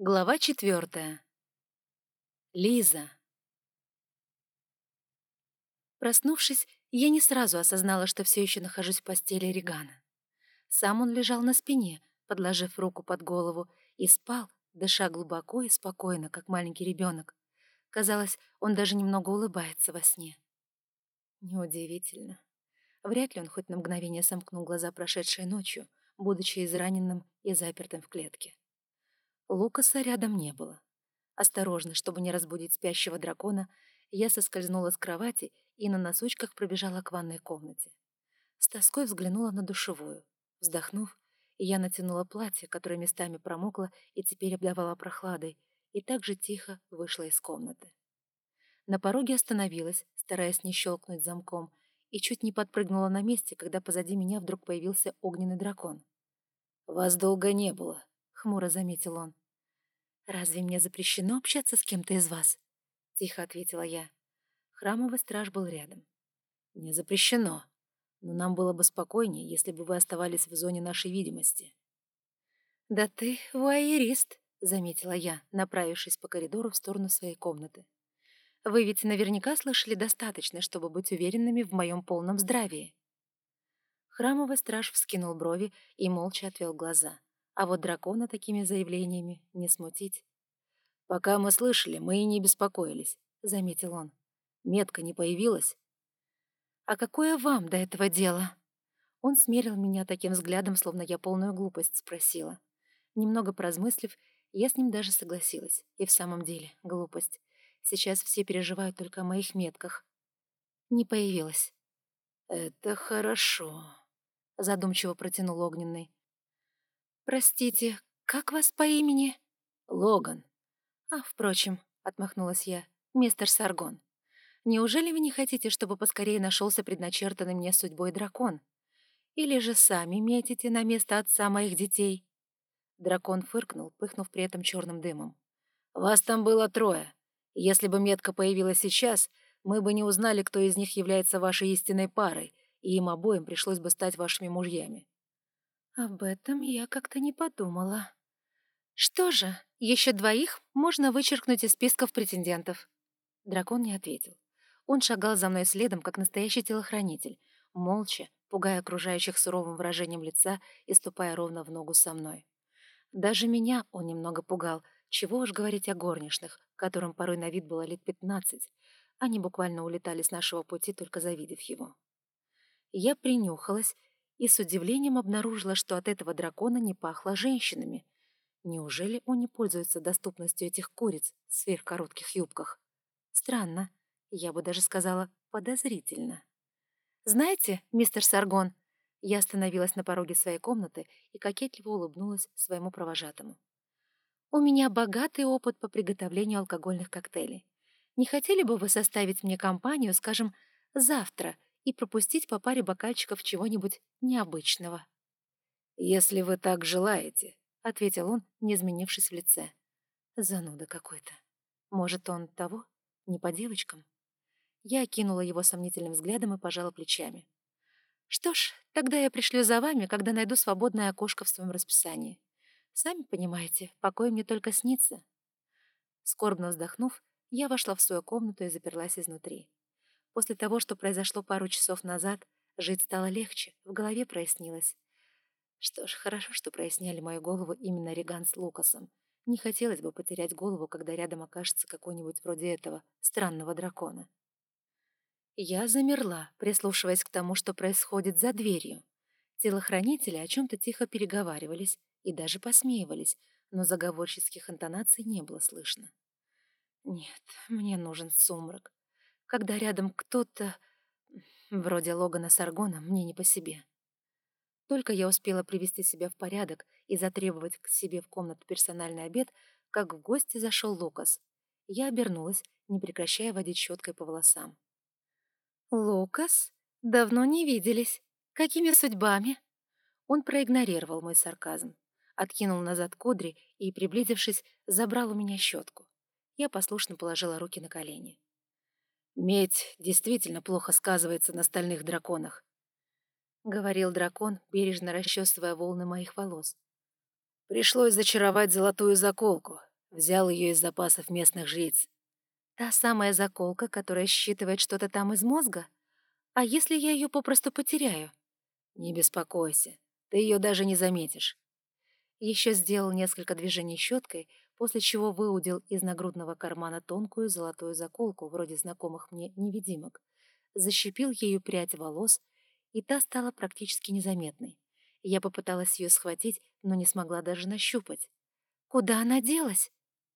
Глава четвертая. Лиза. Проснувшись, я не сразу осознала, что все еще нахожусь в постели Регана. Сам он лежал на спине, подложив руку под голову, и спал, дыша глубоко и спокойно, как маленький ребенок. Казалось, он даже немного улыбается во сне. Неудивительно. Вряд ли он хоть на мгновение сомкнул глаза прошедшей ночью, будучи израненным и запертым в клетке. Лукаса рядом не было. Осторожно, чтобы не разбудить спящего дракона, я соскользнула с кровати и на носочках пробежала к ванной комнате. С тоской взглянула на душевую. Вздохнув, я натянула платье, которое местами промокло и теперь обдавало прохладой, и также тихо вышла из комнаты. На пороге остановилась, стараясь не щелкнуть замком, и чуть не подпрыгнула на месте, когда позади меня вдруг появился огненный дракон. «Вас долго не было», — хмуро заметил он. «Разве мне запрещено общаться с кем-то из вас?» — тихо ответила я. Храмовый страж был рядом. «Не запрещено, но нам было бы спокойнее, если бы вы оставались в зоне нашей видимости». «Да ты вуайерист», — заметила я, направившись по коридору в сторону своей комнаты. «Вы ведь наверняка слышали достаточно, чтобы быть уверенными в моем полном здравии». Храмовый страж вскинул брови и молча отвел глаза. А вот дракона такими заявлениями не смутить. «Пока мы слышали, мы и не беспокоились», — заметил он. «Метка не появилась?» «А какое вам до этого дело?» Он смерил меня таким взглядом, словно я полную глупость спросила. Немного поразмыслив, я с ним даже согласилась. И в самом деле, глупость. Сейчас все переживают только о моих метках. Не появилась. «Это хорошо», — задумчиво протянул Огненный. «Простите, как вас по имени?» «Логан». «А, впрочем», — отмахнулась я, — «мистер Саргон. Неужели вы не хотите, чтобы поскорее нашелся предначертанный мне судьбой дракон? Или же сами метите на место отца моих детей?» Дракон фыркнул, пыхнув при этом черным дымом. «Вас там было трое. Если бы метка появилась сейчас, мы бы не узнали, кто из них является вашей истинной парой, и им обоим пришлось бы стать вашими мужьями. Об этом я как-то не подумала. Что же, еще двоих можно вычеркнуть из списков претендентов. Дракон не ответил. Он шагал за мной следом, как настоящий телохранитель, молча, пугая окружающих суровым выражением лица и ступая ровно в ногу со мной. Даже меня он немного пугал, чего уж говорить о горничных, которым порой на вид было лет пятнадцать. Они буквально улетали с нашего пути, только завидев его. Я принюхалась и с удивлением обнаружила, что от этого дракона не пахло женщинами. Неужели он не пользуется доступностью этих куриц в сверхкоротких юбках? Странно, я бы даже сказала подозрительно. «Знаете, мистер Саргон...» Я остановилась на пороге своей комнаты и кокетливо улыбнулась своему провожатому. «У меня богатый опыт по приготовлению алкогольных коктейлей. Не хотели бы вы составить мне компанию, скажем, завтра и пропустить по паре бокальчиков чего-нибудь необычного. «Если вы так желаете», — ответил он, не изменившись в лице. Зануда какой-то. Может, он того? Не по девочкам? Я окинула его сомнительным взглядом и пожала плечами. «Что ж, тогда я пришлю за вами, когда найду свободное окошко в своем расписании. Сами понимаете, покой мне только снится». Скорбно вздохнув, я вошла в свою комнату и заперлась изнутри. После того, что произошло пару часов назад, жить стало легче, в голове прояснилось. Что ж, хорошо, что проясняли мою голову именно Реган с Лукасом. Не хотелось бы потерять голову, когда рядом окажется какой-нибудь вроде этого странного дракона. Я замерла, прислушиваясь к тому, что происходит за дверью. Телохранители о чем-то тихо переговаривались и даже посмеивались, но заговорческих интонаций не было слышно. Нет, мне нужен сумрак когда рядом кто-то, вроде Логана Саргона, мне не по себе. Только я успела привести себя в порядок и затребовать к себе в комнату персональный обед, как в гости зашел Лукас. Я обернулась, не прекращая водить щеткой по волосам. «Лукас? Давно не виделись. Какими судьбами?» Он проигнорировал мой сарказм, откинул назад кудри и, приблизившись, забрал у меня щетку. Я послушно положила руки на колени. Медь действительно плохо сказывается на стальных драконах, — говорил дракон, бережно расчесывая волны моих волос. Пришлось зачаровать золотую заколку, Взял ее из запасов местных жриц. Та самая заколка, которая считывает что-то там из мозга? А если я ее попросту потеряю? Не беспокойся, ты ее даже не заметишь. Еще сделал несколько движений щеткой, после чего выудил из нагрудного кармана тонкую золотую заколку, вроде знакомых мне невидимок, защипил ею прядь волос, и та стала практически незаметной. Я попыталась ее схватить, но не смогла даже нащупать. «Куда она делась?»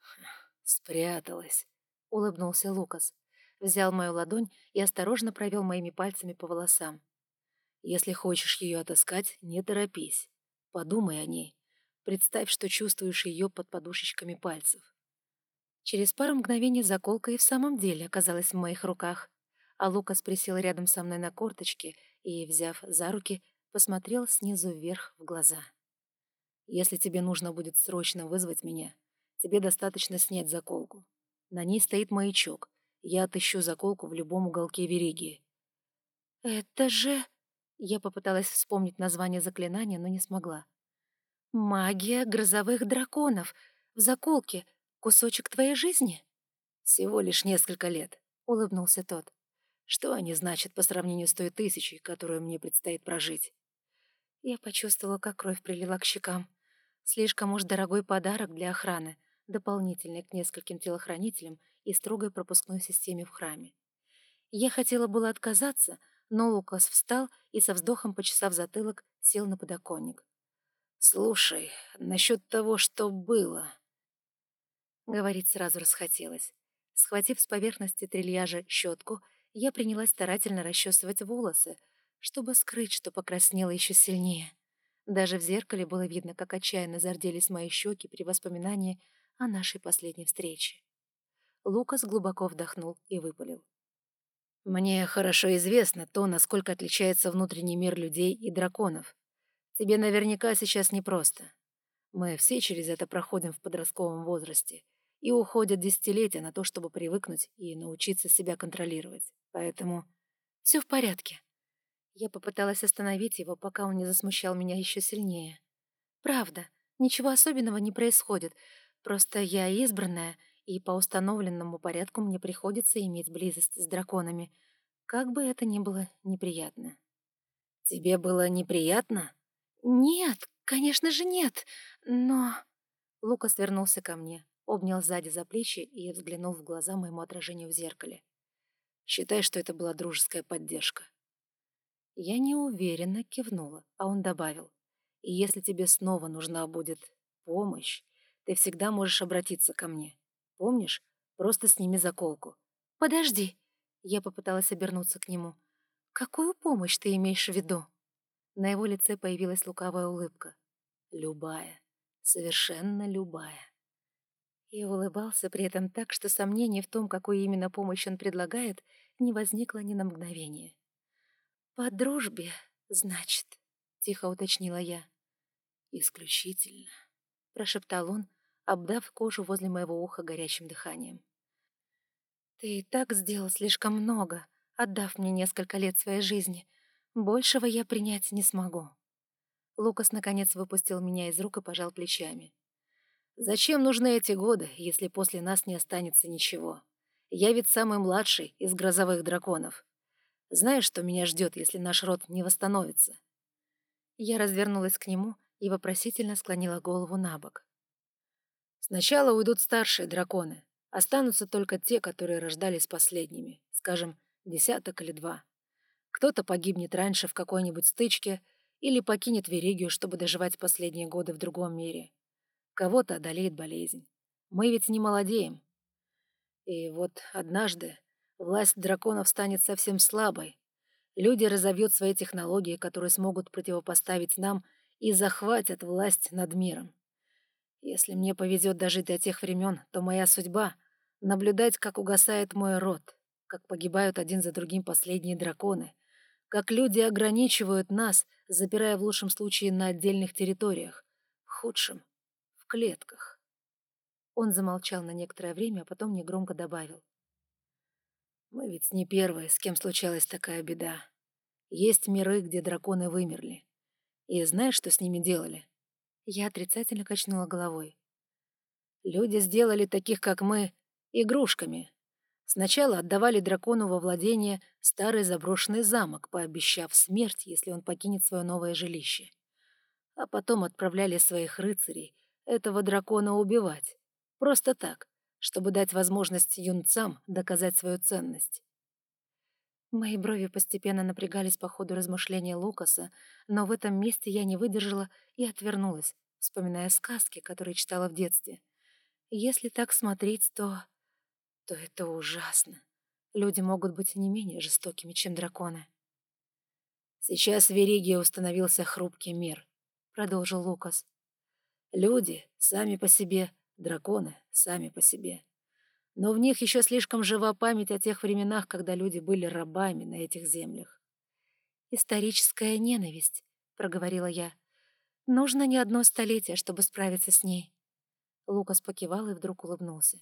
«Спряталась», — улыбнулся Лукас. Взял мою ладонь и осторожно провел моими пальцами по волосам. «Если хочешь ее отыскать, не торопись. Подумай о ней. Представь, что чувствуешь ее под подушечками пальцев. Через пару мгновений заколка и в самом деле оказалась в моих руках, а Лукас присел рядом со мной на корточке и, взяв за руки, посмотрел снизу вверх в глаза. «Если тебе нужно будет срочно вызвать меня, тебе достаточно снять заколку. На ней стоит маячок. Я отыщу заколку в любом уголке Веригии». «Это же...» Я попыталась вспомнить название заклинания, но не смогла. «Магия грозовых драконов. В заколке. Кусочек твоей жизни?» «Всего лишь несколько лет», — улыбнулся тот. «Что они значат по сравнению с той тысячей, которую мне предстоит прожить?» Я почувствовала, как кровь прилила к щекам. Слишком уж дорогой подарок для охраны, дополнительный к нескольким телохранителям и строгой пропускной системе в храме. Я хотела было отказаться, но Лукас встал и со вздохом, почесав затылок, сел на подоконник. «Слушай, насчет того, что было...» Говорить сразу расхотелось. Схватив с поверхности трильяжа щетку, я принялась старательно расчесывать волосы, чтобы скрыть, что покраснела еще сильнее. Даже в зеркале было видно, как отчаянно зарделись мои щеки при воспоминании о нашей последней встрече. Лукас глубоко вдохнул и выпалил. «Мне хорошо известно то, насколько отличается внутренний мир людей и драконов. Тебе наверняка сейчас непросто. Мы все через это проходим в подростковом возрасте, и уходят десятилетия на то, чтобы привыкнуть и научиться себя контролировать. Поэтому все в порядке. Я попыталась остановить его, пока он не засмущал меня еще сильнее. Правда, ничего особенного не происходит, просто я избранная, и по установленному порядку мне приходится иметь близость с драконами, как бы это ни было неприятно. «Тебе было неприятно?» «Нет, конечно же нет, но...» Лукас вернулся ко мне, обнял сзади за плечи и взглянул в глаза моему отражению в зеркале. «Считай, что это была дружеская поддержка». Я неуверенно кивнула, а он добавил. «И если тебе снова нужна будет помощь, ты всегда можешь обратиться ко мне. Помнишь? Просто сними заколку». «Подожди!» Я попыталась обернуться к нему. «Какую помощь ты имеешь в виду?» На его лице появилась лукавая улыбка. Любая. Совершенно любая. И улыбался при этом так, что сомнений в том, какую именно помощь он предлагает, не возникло ни на мгновение. «По дружбе, значит», — тихо уточнила я. «Исключительно», — прошептал он, обдав кожу возле моего уха горячим дыханием. «Ты и так сделал слишком много, отдав мне несколько лет своей жизни, Большего я принять не смогу. Лукас наконец выпустил меня из рук и пожал плечами. «Зачем нужны эти годы, если после нас не останется ничего? Я ведь самый младший из грозовых драконов. Знаешь, что меня ждет, если наш род не восстановится?» Я развернулась к нему и вопросительно склонила голову на бок. «Сначала уйдут старшие драконы. Останутся только те, которые рождались последними, скажем, десяток или два. Кто-то погибнет раньше в какой-нибудь стычке или покинет Веригию, чтобы доживать последние годы в другом мире. Кого-то одолеет болезнь. Мы ведь не молодеем. И вот однажды власть драконов станет совсем слабой. Люди разовьют свои технологии, которые смогут противопоставить нам и захватят власть над миром. Если мне повезет дожить до тех времен, то моя судьба — наблюдать, как угасает мой род, как погибают один за другим последние драконы — как люди ограничивают нас, запирая в лучшем случае на отдельных территориях, в худшем — в клетках. Он замолчал на некоторое время, а потом негромко добавил. «Мы ведь не первые, с кем случалась такая беда. Есть миры, где драконы вымерли. И знаешь, что с ними делали?» Я отрицательно качнула головой. Люди сделали таких, как мы, игрушками. Сначала отдавали дракону во владение старый заброшенный замок, пообещав смерть, если он покинет свое новое жилище. А потом отправляли своих рыцарей этого дракона убивать. Просто так, чтобы дать возможность юнцам доказать свою ценность. Мои брови постепенно напрягались по ходу размышления Лукаса, но в этом месте я не выдержала и отвернулась, вспоминая сказки, которые читала в детстве. Если так смотреть, то... то это ужасно. Люди могут быть не менее жестокими, чем драконы. «Сейчас в Веригии установился хрупкий мир», — продолжил Лукас. «Люди сами по себе, драконы сами по себе. Но в них еще слишком жива память о тех временах, когда люди были рабами на этих землях». «Историческая ненависть», — проговорила я. «Нужно не одно столетие, чтобы справиться с ней». Лукас покивал и вдруг улыбнулся.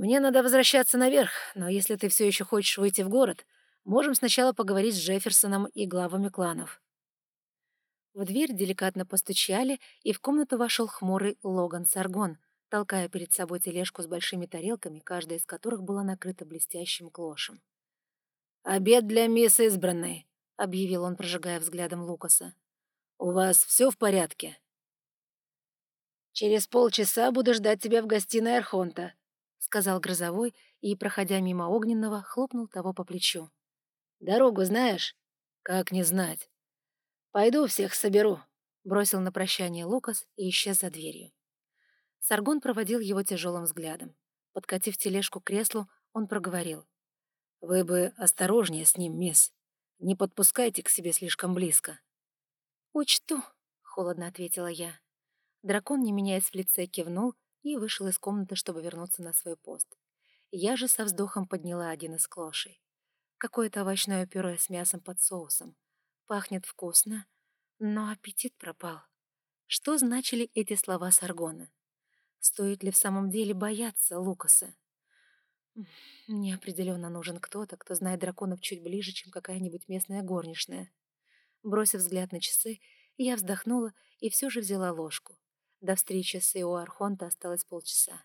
«Мне надо возвращаться наверх, но если ты все еще хочешь выйти в город, можем сначала поговорить с Джефферсоном и главами кланов». В дверь деликатно постучали, и в комнату вошел хмурый Логан Саргон, толкая перед собой тележку с большими тарелками, каждая из которых была накрыта блестящим клошем. «Обед для мисс избранной», — объявил он, прожигая взглядом Лукаса. «У вас все в порядке?» «Через полчаса буду ждать тебя в гостиной Архонта», — сказал Грозовой и, проходя мимо Огненного, хлопнул того по плечу. «Дорогу знаешь?» «Как не знать?» «Пойду всех соберу», — бросил на прощание Лукас и исчез за дверью. Саргон проводил его тяжелым взглядом. Подкатив тележку к креслу, он проговорил. «Вы бы осторожнее с ним, мисс. Не подпускайте к себе слишком близко». «Учту», — холодно ответила я. Дракон, не меняясь в лице, кивнул и вышел из комнаты, чтобы вернуться на свой пост. Я же со вздохом подняла один из клошей. Какое-то овощное пюре с мясом под соусом. Пахнет вкусно, но аппетит пропал. Что значили эти слова Саргона? Стоит ли в самом деле бояться Лукаса? Мне определенно нужен кто-то, кто знает драконов чуть ближе, чем какая-нибудь местная горничная. Бросив взгляд на часы, я вздохнула и все же взяла ложку. До встречи с Ио Архонта осталось полчаса.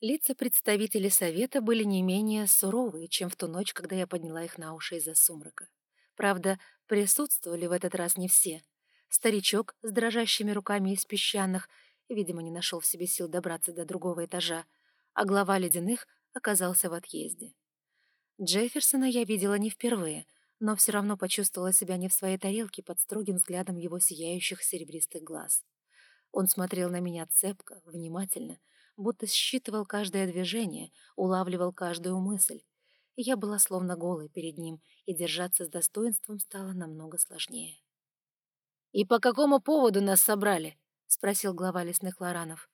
Лица представителей совета были не менее суровые, чем в ту ночь, когда я подняла их на уши из-за сумрака. Правда, присутствовали в этот раз не все. Старичок с дрожащими руками из песчаных, видимо, не нашел в себе сил добраться до другого этажа, а глава ледяных оказался в отъезде. Джефферсона я видела не впервые, но все равно почувствовала себя не в своей тарелке под строгим взглядом его сияющих серебристых глаз. Он смотрел на меня цепко, внимательно, будто считывал каждое движение, улавливал каждую мысль. Я была словно голой перед ним, и держаться с достоинством стало намного сложнее. «И по какому поводу нас собрали?» — спросил глава лесных лоранов.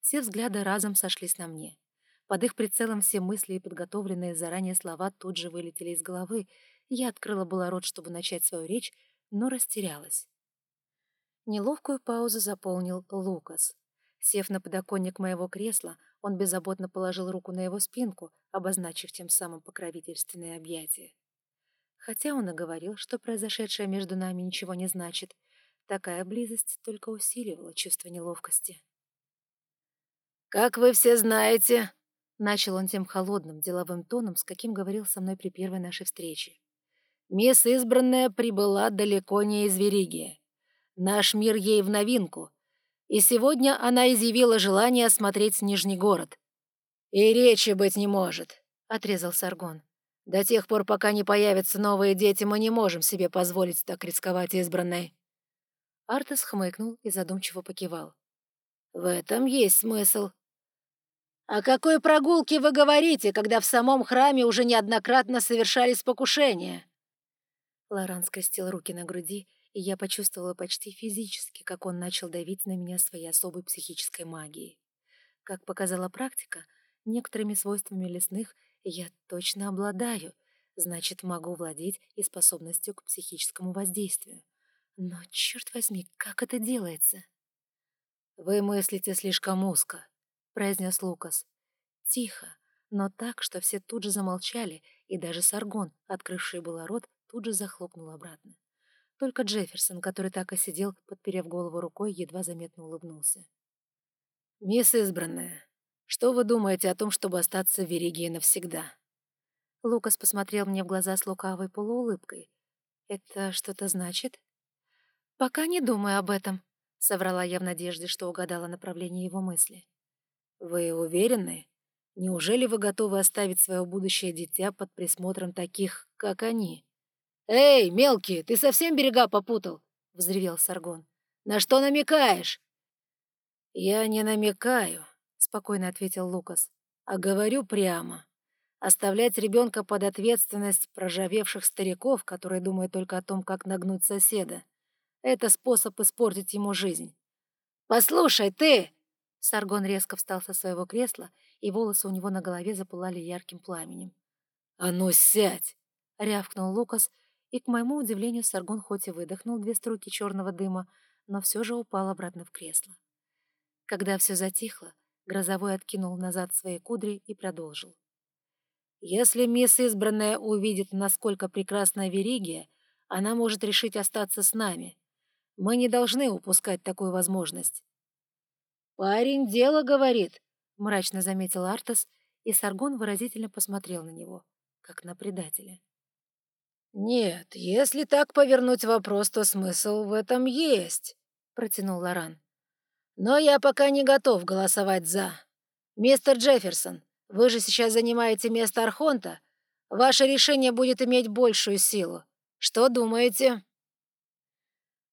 Все взгляды разом сошлись на мне. Под их прицелом все мысли и подготовленные заранее слова тут же вылетели из головы. Я открыла было рот, чтобы начать свою речь, но растерялась. Неловкую паузу заполнил Лукас. Сев на подоконник моего кресла, он беззаботно положил руку на его спинку, обозначив тем самым покровительственное объятие. Хотя он и говорил, что произошедшее между нами ничего не значит, такая близость только усиливала чувство неловкости. «Как вы все знаете», — начал он тем холодным, деловым тоном, с каким говорил со мной при первой нашей встрече, «мисс избранная прибыла далеко не из Веригия. Наш мир ей в новинку, и сегодня она изъявила желание осмотреть Нижний город. «И речи быть не может», — отрезал Саргон. «До тех пор, пока не появятся новые дети, мы не можем себе позволить так рисковать избранной». Артес хмыкнул и задумчиво покивал. «В этом есть смысл». «О какой прогулке вы говорите, когда в самом храме уже неоднократно совершались покушения?» Лоран скрестил руки на груди и я почувствовала почти физически, как он начал давить на меня своей особой психической магией. Как показала практика, некоторыми свойствами лесных я точно обладаю, значит, могу владеть и способностью к психическому воздействию. Но, черт возьми, как это делается? «Вы мыслите слишком узко», — произнес Лукас. Тихо, но так, что все тут же замолчали, и даже Саргон, открывший было рот, тут же захлопнул обратно. Только Джефферсон, который так и сидел, подперев голову рукой, едва заметно улыбнулся. «Мисс Избранная, что вы думаете о том, чтобы остаться в Веригии навсегда?» Лукас посмотрел мне в глаза с лукавой полуулыбкой. «Это что-то значит?» «Пока не думаю об этом», — соврала я в надежде, что угадала направление его мысли. «Вы уверены? Неужели вы готовы оставить свое будущее дитя под присмотром таких, как они?» «Эй, мелкий, ты совсем берега попутал?» — взревел Саргон. «На что намекаешь?» «Я не намекаю», — спокойно ответил Лукас, — «а говорю прямо. Оставлять ребенка под ответственность прожавевших стариков, которые думают только о том, как нагнуть соседа, это способ испортить ему жизнь. «Послушай, ты!» Саргон резко встал со своего кресла, и волосы у него на голове запылали ярким пламенем. «А ну, сядь!» — рявкнул Лукас, и, к моему удивлению, Саргон хоть и выдохнул две струйки черного дыма, но все же упал обратно в кресло. Когда все затихло, Грозовой откинул назад свои кудри и продолжил. Если мисс Избранная увидит, насколько прекрасна Веригия, она может решить остаться с нами. Мы не должны упускать такую возможность. «Парень дело говорит», — мрачно заметил Артас, и Саргон выразительно посмотрел на него, как на предателя. «Нет, если так повернуть вопрос, то смысл в этом есть», — протянул Лоран. «Но я пока не готов голосовать «за». Мистер Джефферсон, вы же сейчас занимаете место Архонта. Ваше решение будет иметь большую силу. Что думаете?»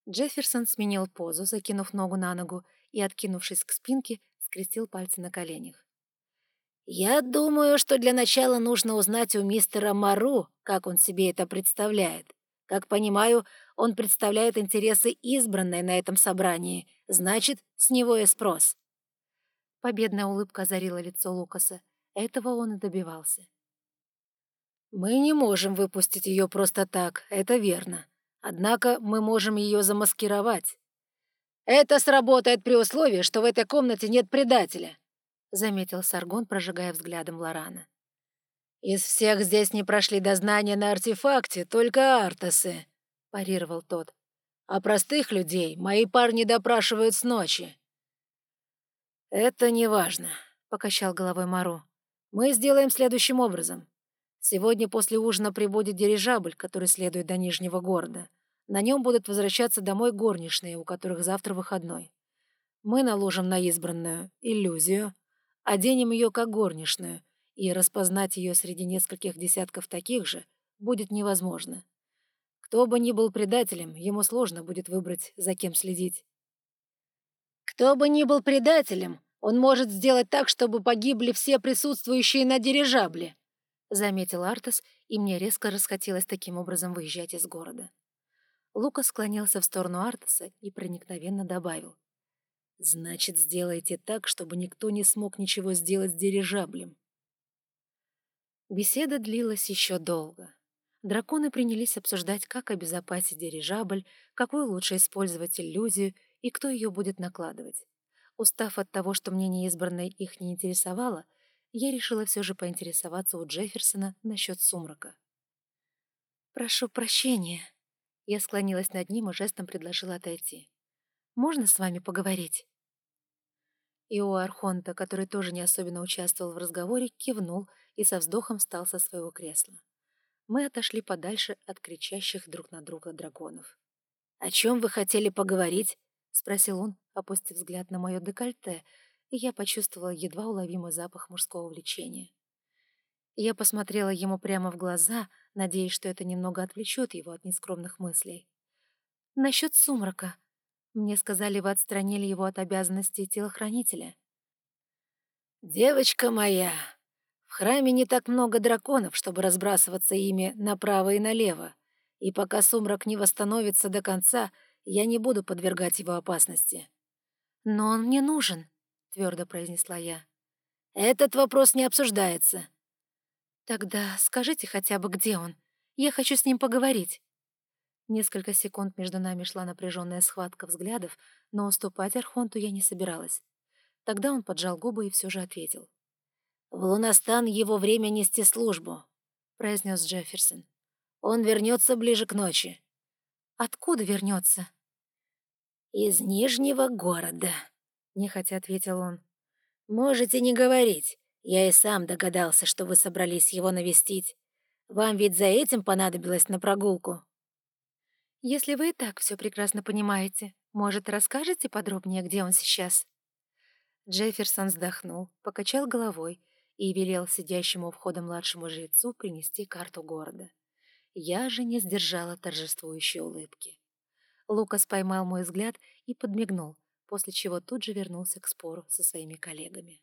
Джефферсон сменил позу, закинув ногу на ногу и, откинувшись к спинке, скрестил пальцы на коленях. «Я думаю, что для начала нужно узнать у мистера Мару, как он себе это представляет. Как понимаю, он представляет интересы избранной на этом собрании, значит, с него и спрос». Победная улыбка озарила лицо Лукаса. Этого он и добивался. «Мы не можем выпустить ее просто так, это верно. Однако мы можем ее замаскировать. Это сработает при условии, что в этой комнате нет предателя», — заметил Саргон, прожигая взглядом Лорана. «Из всех здесь не прошли дознания на артефакте, только Артасы», — парировал тот. «А простых людей мои парни допрашивают с ночи». «Это не важно», — покачал головой Мару. Мы сделаем следующим образом. Сегодня после ужина прибудет дирижабль, который следует до Нижнего города. На нем будут возвращаться домой горничные, у которых завтра выходной. Мы наложим на избранную иллюзию, оденем ее как горничную, и распознать ее среди нескольких десятков таких же будет невозможно. Кто бы ни был предателем, ему сложно будет выбрать, за кем следить. «Кто бы ни был предателем, он может сделать так, чтобы погибли все присутствующие на дирижабле», — заметил Артас, и мне резко расхотелось таким образом выезжать из города. Лука склонился в сторону Артаса и проникновенно добавил. «Значит, сделайте так, чтобы никто не смог ничего сделать с дирижаблем». Беседа длилась еще долго. Драконы принялись обсуждать, как обезопасить дирижабль, какую лучше использовать иллюзию и кто ее будет накладывать. Устав от того, что мнение избранной их не интересовало, я решила все же поинтересоваться у Джефферсона насчет сумрака. «Прошу прощения». Я склонилась над ним и жестом предложила отойти. «Можно с вами поговорить?» И у Архонта, который тоже не особенно участвовал в разговоре, кивнул и со вздохом встал со своего кресла. Мы отошли подальше от кричащих друг на друга драконов. «О чем вы хотели поговорить?» — спросил он, опустив взгляд на мое декольте, и я почувствовала едва уловимый запах мужского влечения. Я посмотрела ему прямо в глаза, надеясь, что это немного отвлечет его от нескромных мыслей. «Насчет сумрака. Мне сказали, вы отстранили его от обязанностей телохранителя». «Девочка моя, в храме не так много драконов, чтобы разбрасываться ими направо и налево, и пока сумрак не восстановится до конца, я не буду подвергать его опасности. «Но он мне нужен», — твердо произнесла я. «Этот вопрос не обсуждается». «Тогда скажите хотя бы, где он? Я хочу с ним поговорить». Несколько секунд между нами шла напряженная схватка взглядов, но уступать Архонту я не собиралась. Тогда он поджал губы и все же ответил. «В Лунастан его время нести службу», — произнес Джефферсон. «Он вернется ближе к ночи». «Откуда вернется?» «Из Нижнего города», — нехотя ответил он. «Можете не говорить. Я и сам догадался, что вы собрались его навестить. Вам ведь за этим понадобилось на прогулку». «Если вы и так все прекрасно понимаете, может, расскажете подробнее, где он сейчас?» Джефферсон вздохнул, покачал головой и велел сидящему у входа младшему жрецу принести карту города. Я же не сдержала торжествующей улыбки. Лукас поймал мой взгляд и подмигнул, после чего тут же вернулся к спору со своими коллегами.